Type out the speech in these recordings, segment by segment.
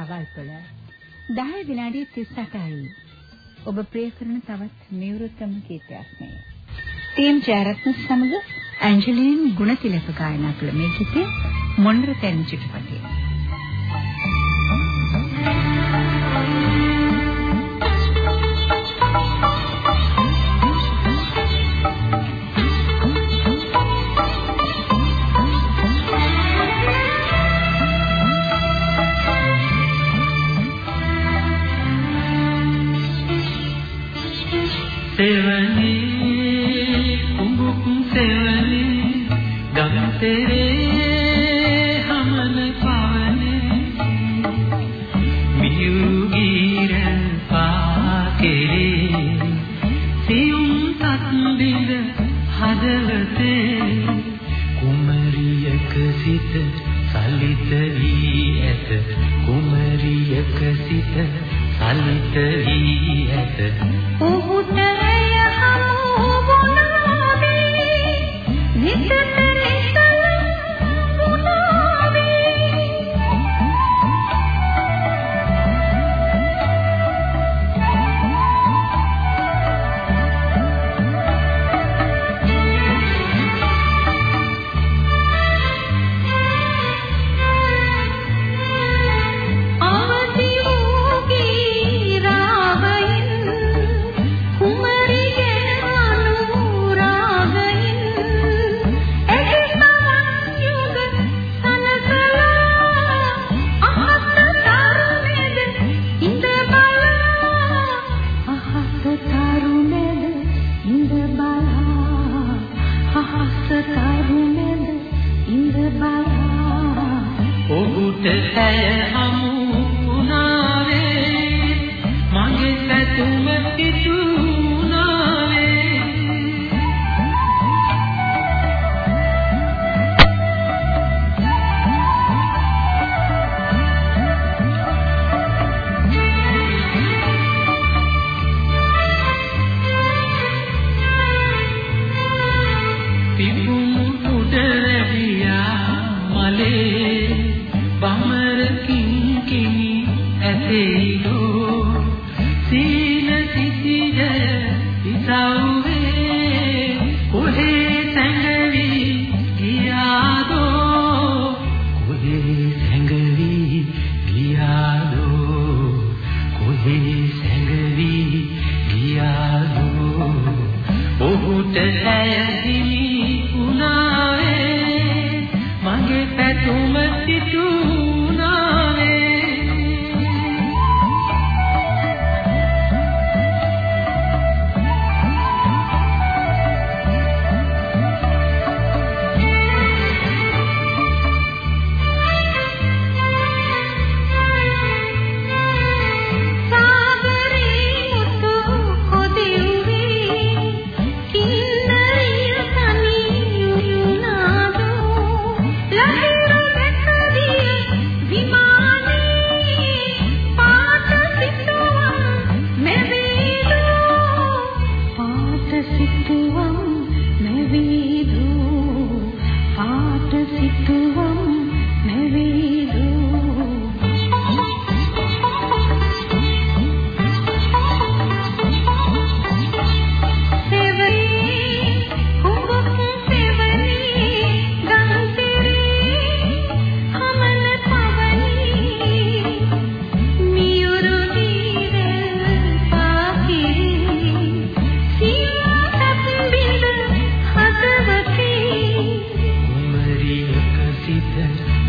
තවල්පල 10 විනාඩි 38යි. ඔබ ප්‍රේ කරන තවත් නිවෘත්තම ගීතයක් මේ. ටීම් ජයරත්න සමග ඇන්ජලින් ගුණතිලක ගායනා කළ මේ ගීතය මොණරතෙන් චිත්‍රපටය. සෙවනේ ගම්තෙරේ හමන පවනේ. මියු ගීරන් පාකේ සියුම් තත් බිඳ හදවතේ කුමරියක සිට සලිත වී ඇත කුමරියක සිට සලිත වී ඇත. ඔහුට ඇය හමු සෙයිලෝ සීන සිසිද ඉසව්වේ? කොහේ සංගවි ගියාදෝ? කොහේ සංගවි ගියාදෝ? කොහේ සංගවි ගියාදෝ? ඔහුට ඇයදී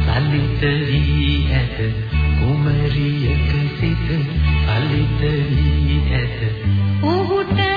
සලිත වී ඇත. කුමරියක සිත සලිත වී ඇත. ඔහුට